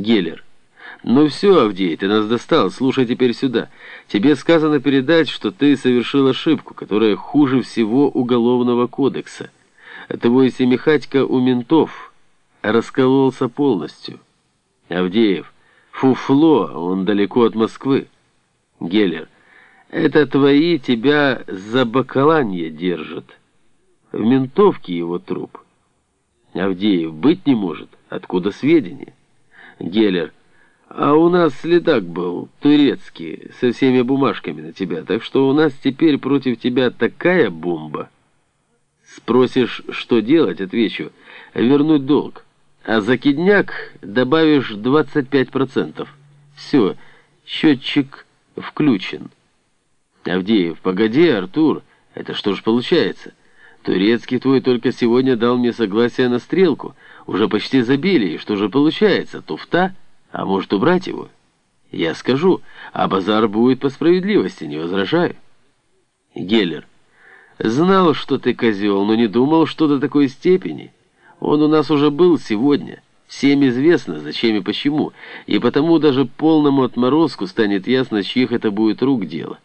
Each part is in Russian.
Геллер. «Ну все, Авдей, ты нас достал, слушай теперь сюда. Тебе сказано передать, что ты совершил ошибку, которая хуже всего Уголовного кодекса. Твой семихатька у ментов раскололся полностью. Авдеев, фуфло, он далеко от Москвы. Геллер, это твои тебя за бакаланье держат. В ментовке его труп. Авдеев, быть не может. Откуда сведения? Геллер, а у нас следак был, турецкий, со всеми бумажками на тебя, так что у нас теперь против тебя такая бомба. Спросишь, что делать, отвечу, вернуть долг. А за кидняк добавишь 25%. Все, счетчик включен. Авдеев, погоди, Артур, это что ж получается? Турецкий твой только сегодня дал мне согласие на стрелку. Уже почти забили, и что же получается, туфта? А может убрать его? Я скажу, а базар будет по справедливости, не возражаю. Геллер. Знал, что ты козел, но не думал, что до такой степени. Он у нас уже был сегодня. Всем известно, зачем и почему, и потому даже полному отморозку станет ясно, чьих это будет рук дело.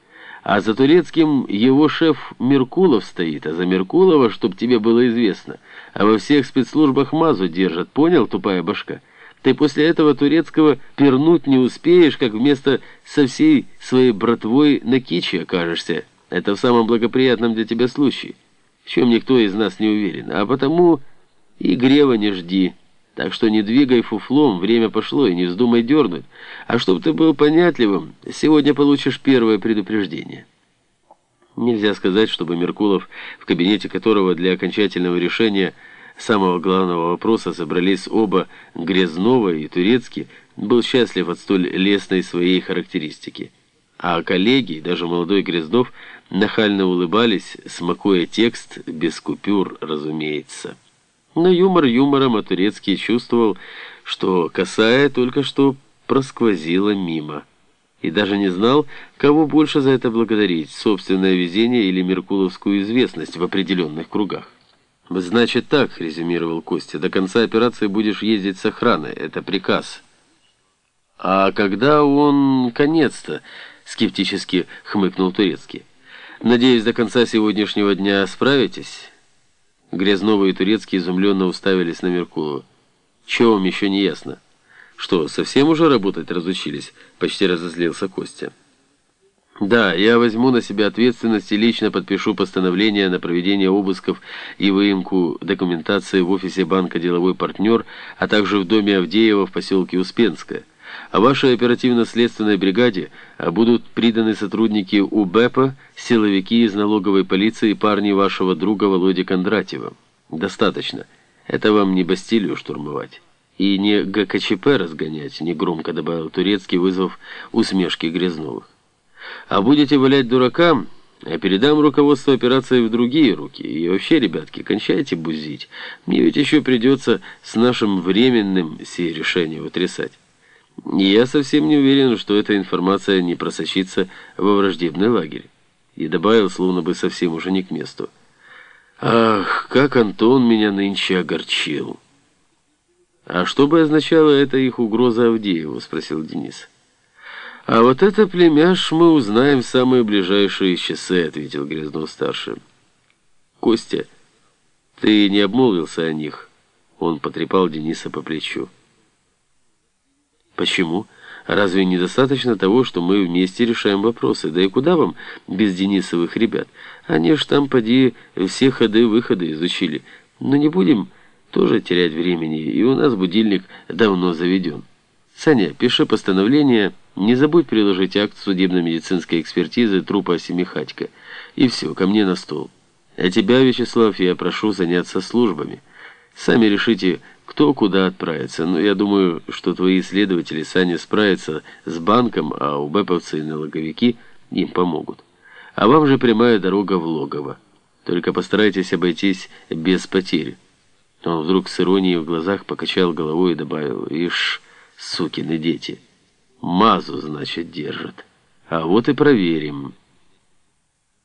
А за турецким его шеф Меркулов стоит, а за Меркулова, чтоб тебе было известно, а во всех спецслужбах мазу держат, понял, тупая башка?» Ты после этого турецкого пернуть не успеешь, как вместо со всей своей братвой на киче окажешься. Это в самом благоприятном для тебя случае, в чем никто из нас не уверен. А потому и грева не жди. Так что не двигай фуфлом, время пошло, и не вздумай дернуть. А чтоб ты был понятливым, сегодня получишь первое предупреждение». Нельзя сказать, чтобы Меркулов, в кабинете которого для окончательного решения – самого главного вопроса собрались оба Грязнова и Турецкий, был счастлив от столь лестной своей характеристики. А коллеги, даже молодой Грязнов, нахально улыбались, смакуя текст, без купюр, разумеется. Но юмор юмором, а Турецкий чувствовал, что косая только что просквозила мимо. И даже не знал, кого больше за это благодарить, собственное везение или меркуловскую известность в определенных кругах. «Значит так», — резюмировал Костя, — «до конца операции будешь ездить с охраной. Это приказ». «А когда он конец-то?» — скептически хмыкнул Турецкий. «Надеюсь, до конца сегодняшнего дня справитесь?» Грязновы и Турецкий изумленно уставились на Меркулова. «Чего вам еще не ясно?» «Что, совсем уже работать разучились?» — почти разозлился Костя. Да, я возьму на себя ответственность и лично подпишу постановление на проведение обысков и выемку документации в офисе банка «Деловой партнер», а также в доме Авдеева в поселке Успенское. А вашей оперативно-следственной бригаде будут приданы сотрудники УБЭПа, силовики из налоговой полиции и парни вашего друга Володи Кондратьева. Достаточно. Это вам не Бастилию штурмовать. И не ГКЧП разгонять, негромко добавил Турецкий, вызвав усмешки Грязновых. А будете валять дуракам, я передам руководство операции в другие руки. И вообще, ребятки, кончайте бузить. Мне ведь еще придется с нашим временным сие решение утрясать. Я совсем не уверен, что эта информация не просочится во враждебный лагерь. И добавил, словно бы совсем уже не к месту. Ах, как Антон меня нынче огорчил. А что бы означала эта их угроза Авдееву, спросил Денис. «А вот это, племяш, мы узнаем в самые ближайшие часы», — ответил Грязнов-старший. «Костя, ты не обмолвился о них?» Он потрепал Дениса по плечу. «Почему? Разве недостаточно того, что мы вместе решаем вопросы? Да и куда вам без Денисовых ребят? Они ж там, поди, все ходы-выходы изучили. Но не будем тоже терять времени, и у нас будильник давно заведен». Саня, пиши постановление, не забудь приложить акт судебно-медицинской экспертизы трупа Семихатько. И все, ко мне на стол. А тебя, Вячеслав, я прошу заняться службами. Сами решите, кто куда отправится. Но я думаю, что твои исследователи, Саня, справятся с банком, а убэповцы и налоговики им помогут. А вам же прямая дорога в логово. Только постарайтесь обойтись без потерь. Он вдруг с иронией в глазах покачал головой и добавил, «Ишь, сукины дети». Мазу, значит, держат. А вот и проверим».